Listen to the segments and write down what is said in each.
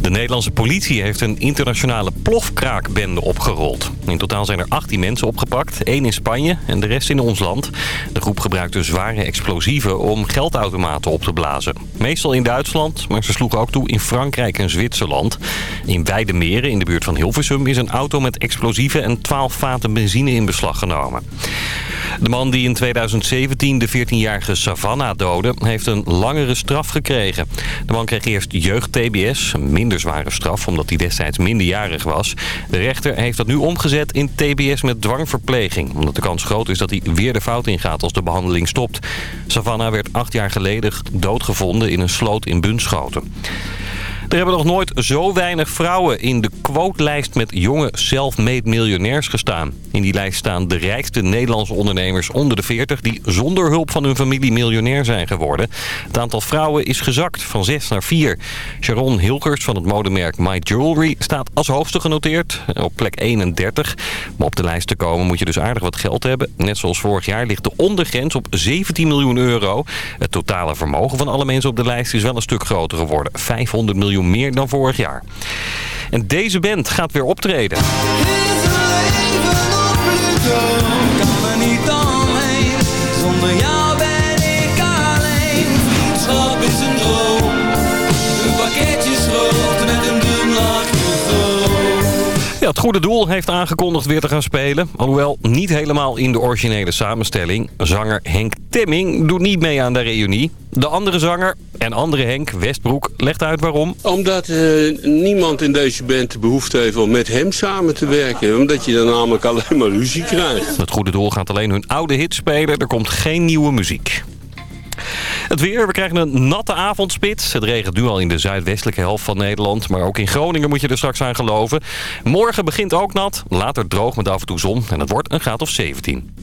De Nederlandse politie heeft een internationale plofkraakbende opgerold. In totaal zijn er 18 mensen opgepakt, één in Spanje en de rest in ons land. De groep gebruikte zware explosieven om geldautomaten op te blazen. Meestal in Duitsland, maar ze sloegen ook toe in Frankrijk en Zwitserland. In Weidemeren, in de buurt van Hilversum, is een auto met explosieven en 12 vaten benzine in beslag genomen. De man die in 2017 de 14-jarige Savannah doodde, heeft een langere straf gekregen. De man kreeg eerst jeugd-TBS, een minder zware straf omdat hij destijds minderjarig was. De rechter heeft dat nu omgezet in TBS met dwangverpleging, omdat de kans groot is dat hij weer de fout ingaat als de behandeling stopt. Savannah werd acht jaar geleden doodgevonden in een sloot in Bunschoten. Er hebben nog nooit zo weinig vrouwen in de quotelijst met jonge self-made miljonairs gestaan. In die lijst staan de rijkste Nederlandse ondernemers onder de 40... die zonder hulp van hun familie miljonair zijn geworden. Het aantal vrouwen is gezakt van 6 naar 4. Sharon Hilkers van het modemerk My Jewelry staat als hoogste genoteerd op plek 31. Maar op de lijst te komen moet je dus aardig wat geld hebben. Net zoals vorig jaar ligt de ondergrens op 17 miljoen euro. Het totale vermogen van alle mensen op de lijst is wel een stuk groter geworden. 500 miljoen meer dan vorig jaar. En deze band gaat weer optreden. Ja, het goede doel heeft aangekondigd weer te gaan spelen. Alhoewel niet helemaal in de originele samenstelling. Zanger Henk Temming doet niet mee aan de reunie. De andere zanger en andere Henk, Westbroek, legt uit waarom. Omdat eh, niemand in deze band de behoefte heeft om met hem samen te werken. Omdat je dan namelijk alleen maar ruzie krijgt. Het goede doel gaat alleen hun oude hits spelen. Er komt geen nieuwe muziek. Het weer, we krijgen een natte avondspits. Het regent nu al in de zuidwestelijke helft van Nederland. Maar ook in Groningen moet je er straks aan geloven. Morgen begint ook nat, later droog met af en toe zon. En het wordt een graad of 17.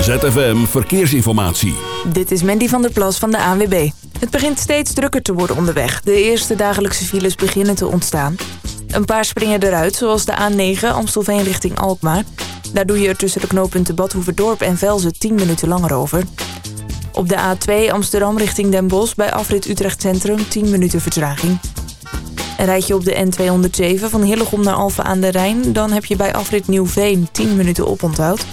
ZFM Verkeersinformatie. Dit is Mandy van der Plas van de ANWB. Het begint steeds drukker te worden onderweg. De eerste dagelijkse files beginnen te ontstaan. Een paar springen eruit, zoals de A9 Amstelveen richting Alkmaar. Daar doe je er tussen de knooppunten Badhoevedorp en Velzen 10 minuten langer over. Op de A2 Amsterdam richting Den Bosch bij afrit Utrecht Centrum 10 minuten vertraging. En rijd je op de N207 van Hillegom naar Alphen aan de Rijn... dan heb je bij afrit Nieuwveen 10 minuten oponthoud.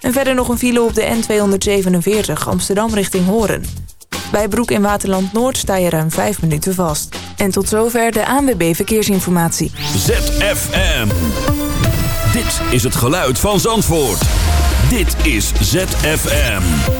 En verder nog een file op de N247 Amsterdam richting Horen. Bij Broek in Waterland Noord sta je ruim 5 minuten vast. En tot zover de ANWB Verkeersinformatie. ZFM. Dit is het geluid van Zandvoort. Dit is ZFM.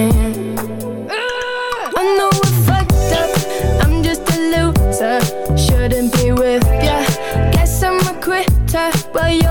but you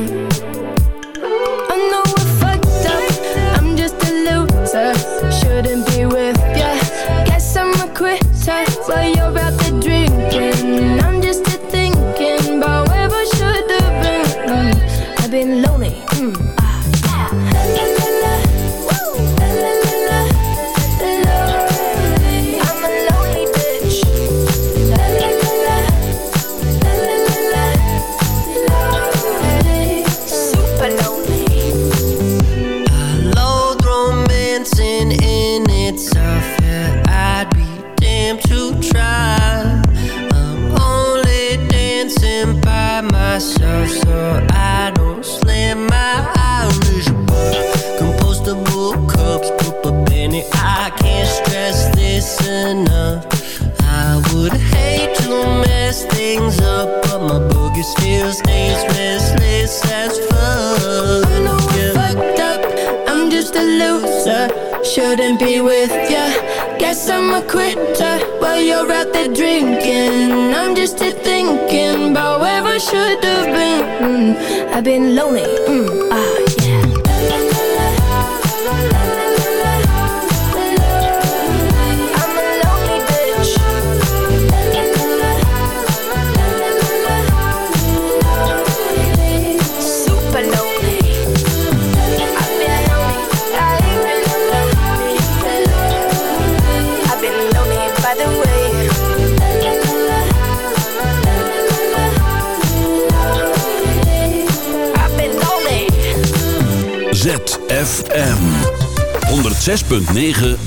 106.9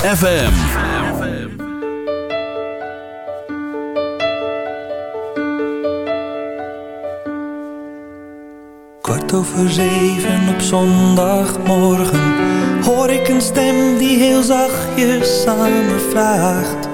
FM. Over zeven op zondagmorgen hoor ik een stem die heel zachtjes aan me vraagt.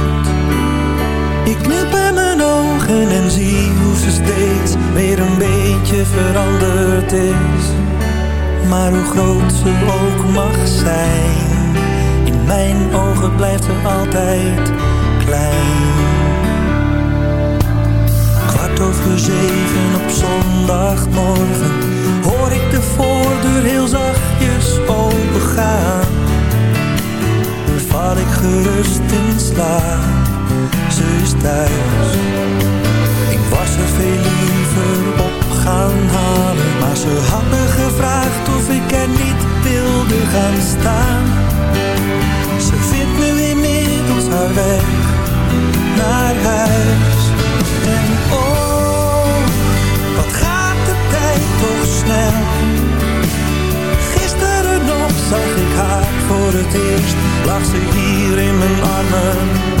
Knip in mijn ogen en zie hoe ze steeds weer een beetje veranderd is. Maar hoe groot ze ook mag zijn In mijn ogen blijft ze altijd klein. Kwart over zeven op zondagmorgen Hoor ik de voordeur heel zachtjes opengaan. Val ik gerust in slaap Ze is thuis Ik was er veel liever op gaan halen Maar ze had me gevraagd of ik er niet wilde gaan staan Ze vindt nu inmiddels haar weg naar huis. En oh, wat gaat de tijd toch snel. Gisteren nog zag ik haar voor het eerst, lag ze hier in mijn armen.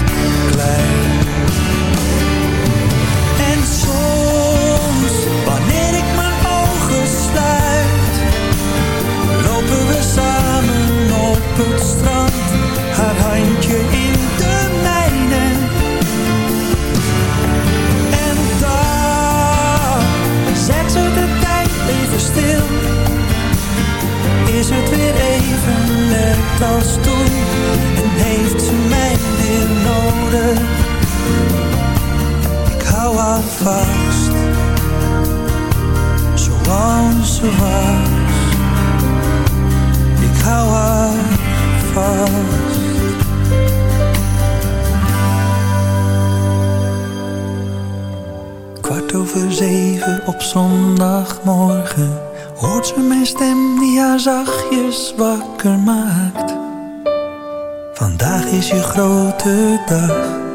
je grote dag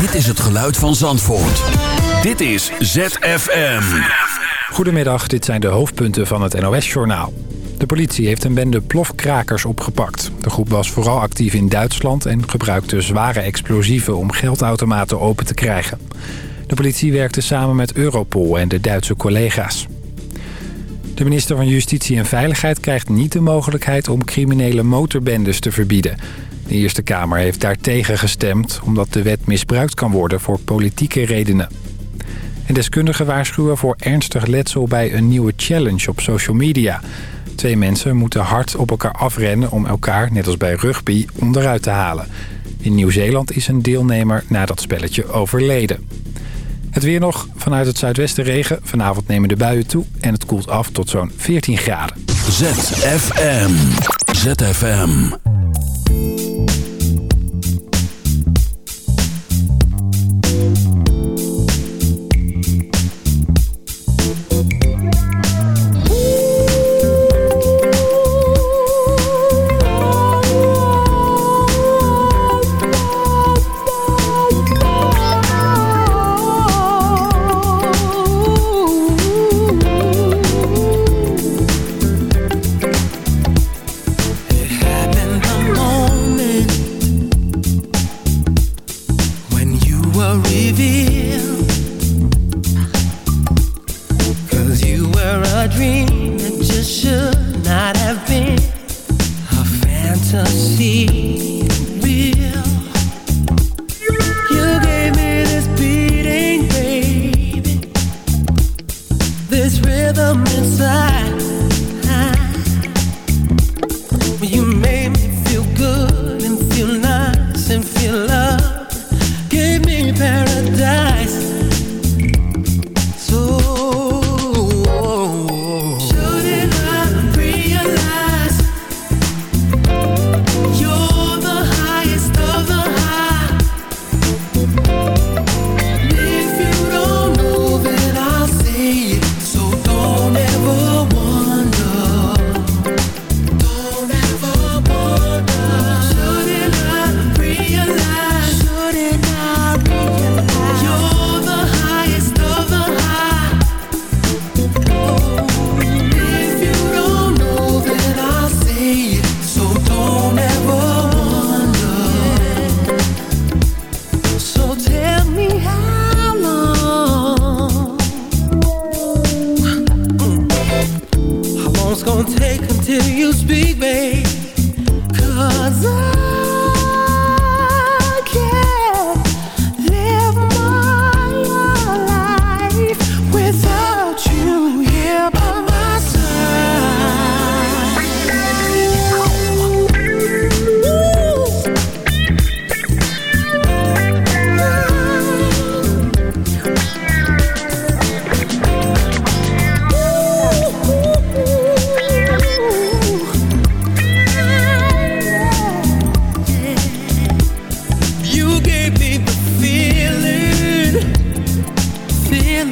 Dit is het geluid van Zandvoort. Dit is ZFM. Goedemiddag, dit zijn de hoofdpunten van het NOS-journaal. De politie heeft een bende plofkrakers opgepakt. De groep was vooral actief in Duitsland en gebruikte zware explosieven om geldautomaten open te krijgen. De politie werkte samen met Europol en de Duitse collega's. De minister van Justitie en Veiligheid krijgt niet de mogelijkheid om criminele motorbendes te verbieden. De Eerste Kamer heeft daartegen gestemd omdat de wet misbruikt kan worden voor politieke redenen. En deskundigen waarschuwen voor ernstig letsel bij een nieuwe challenge op social media. Twee mensen moeten hard op elkaar afrennen om elkaar, net als bij rugby, onderuit te halen. In Nieuw-Zeeland is een deelnemer na dat spelletje overleden. Het weer nog, vanuit het zuidwesten regen. Vanavond nemen de buien toe en het koelt af tot zo'n 14 graden. ZFM. ZFM. Fantasy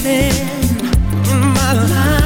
in my life.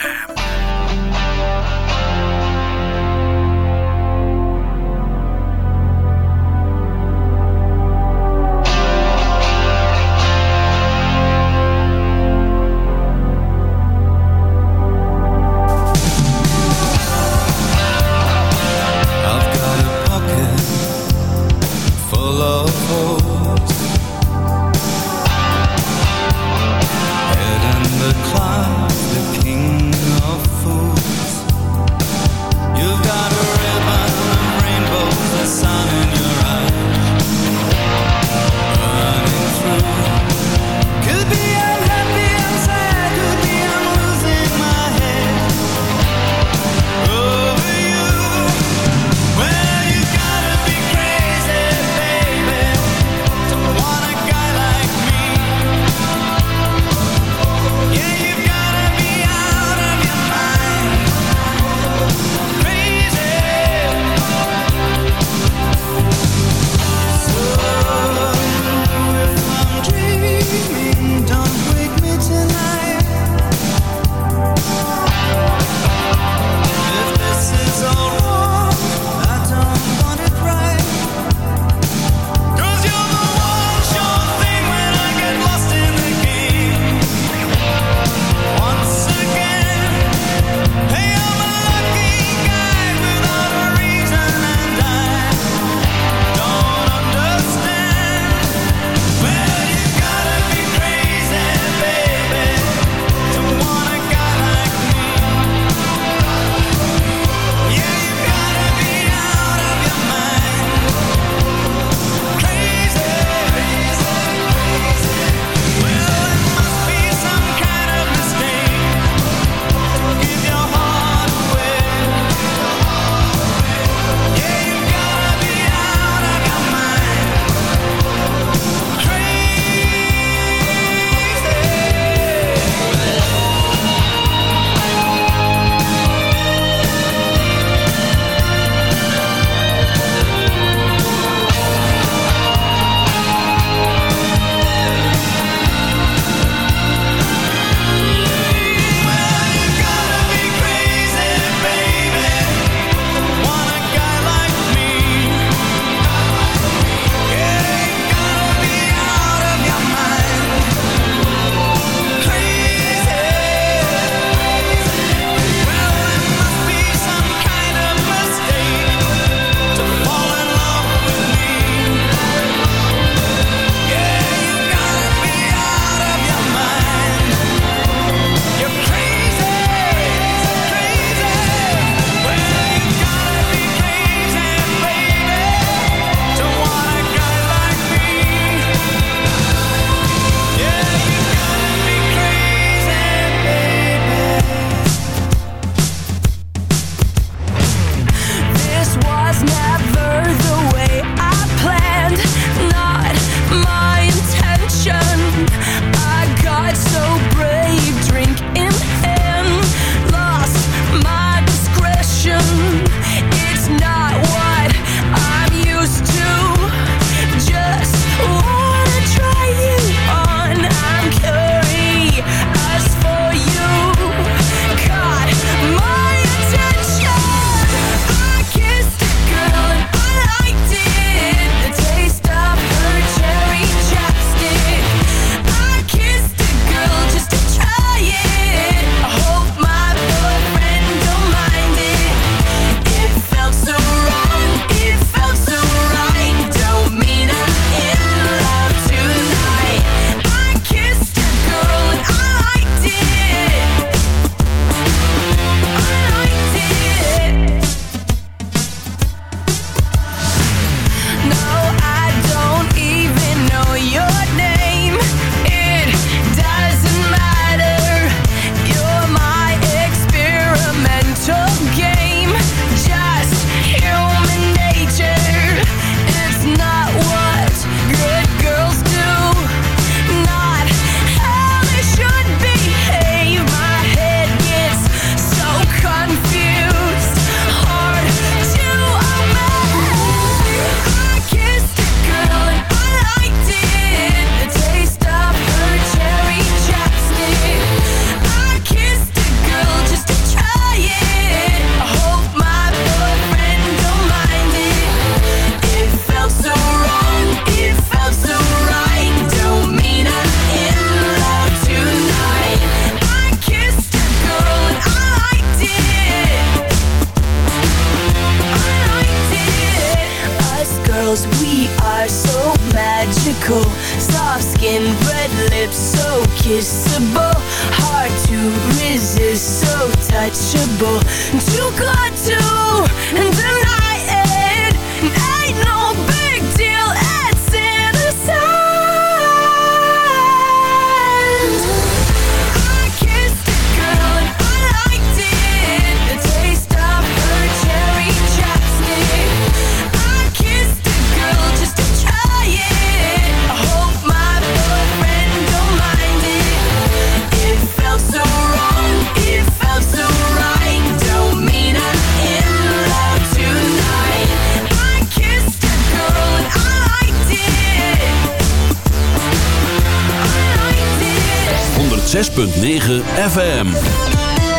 106.9 FM.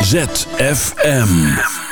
ZFM.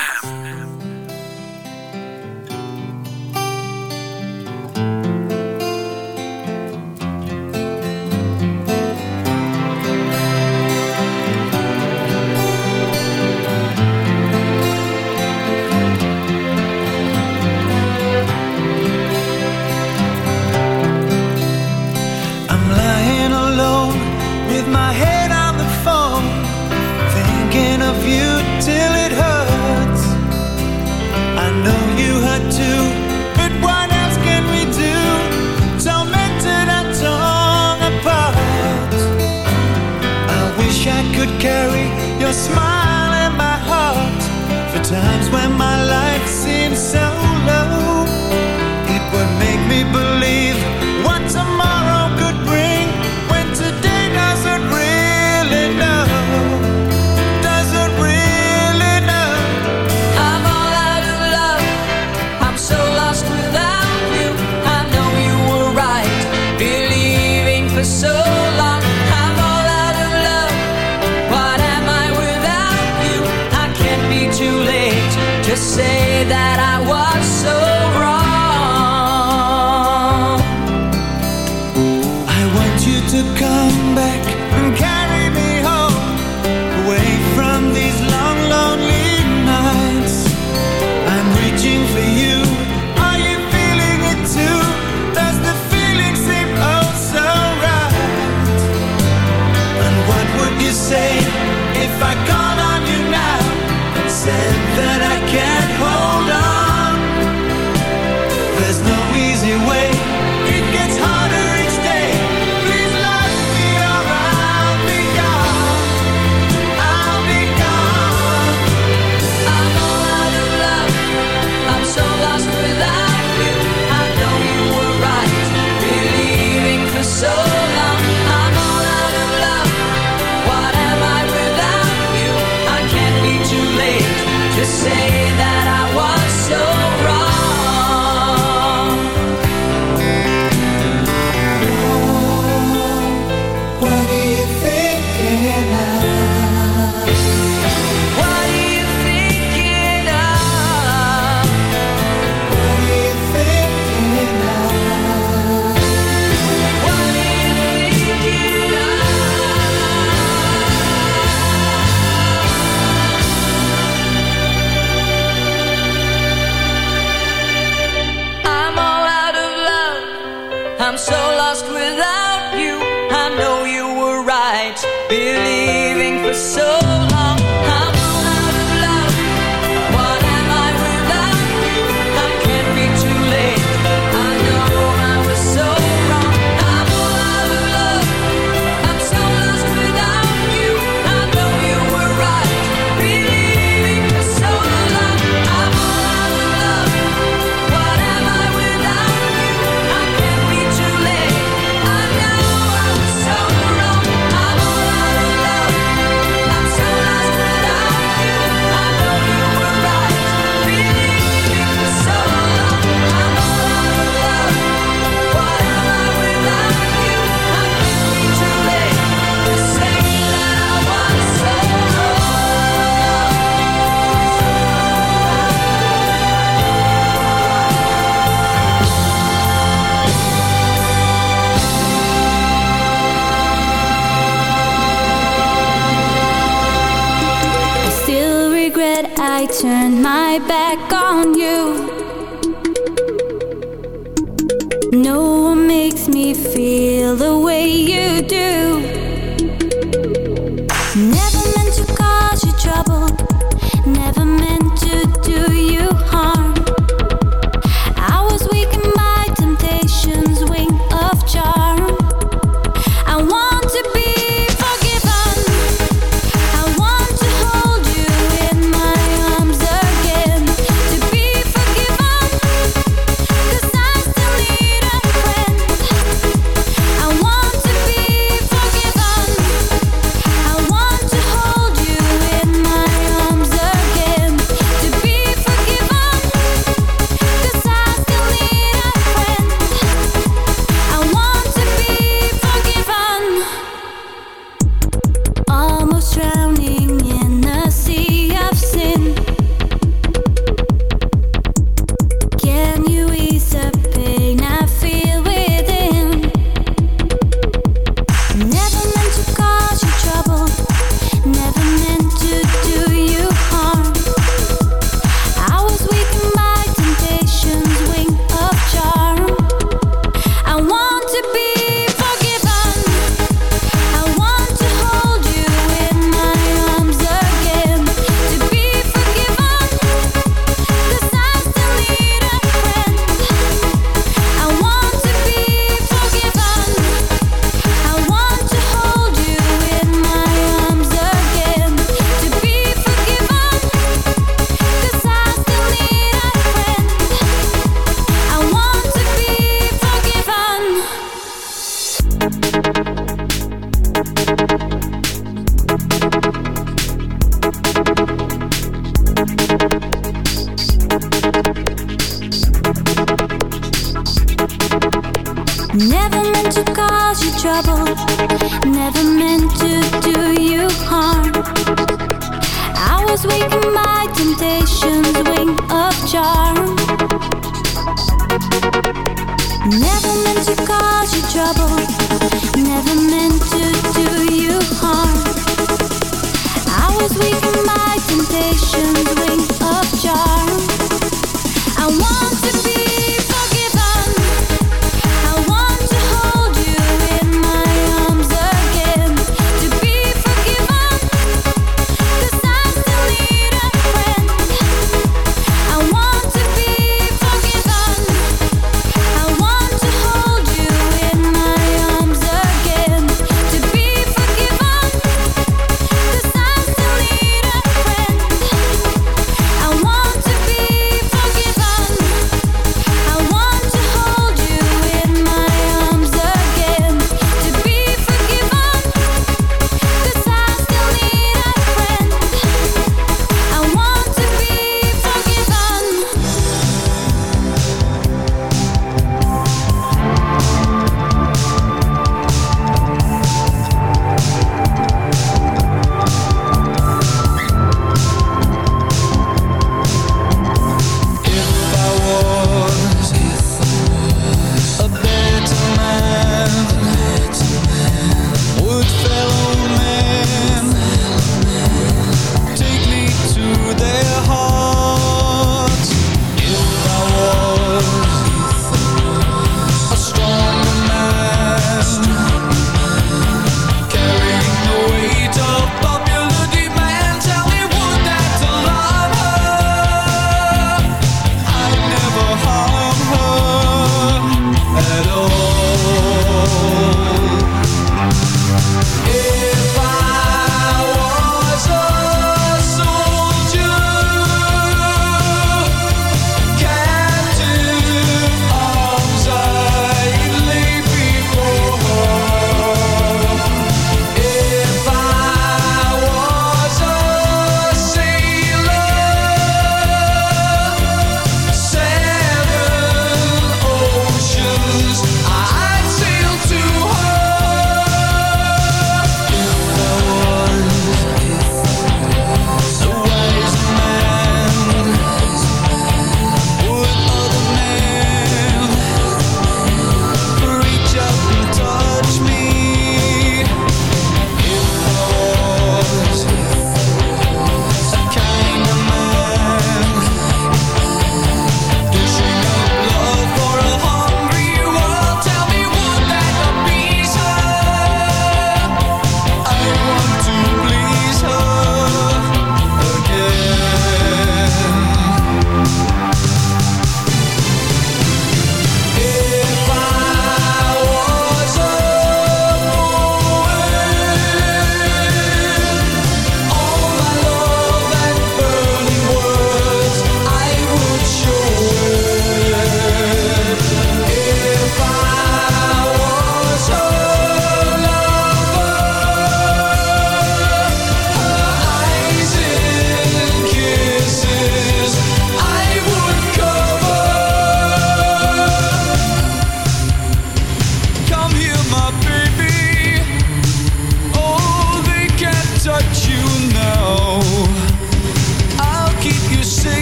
To say that I was so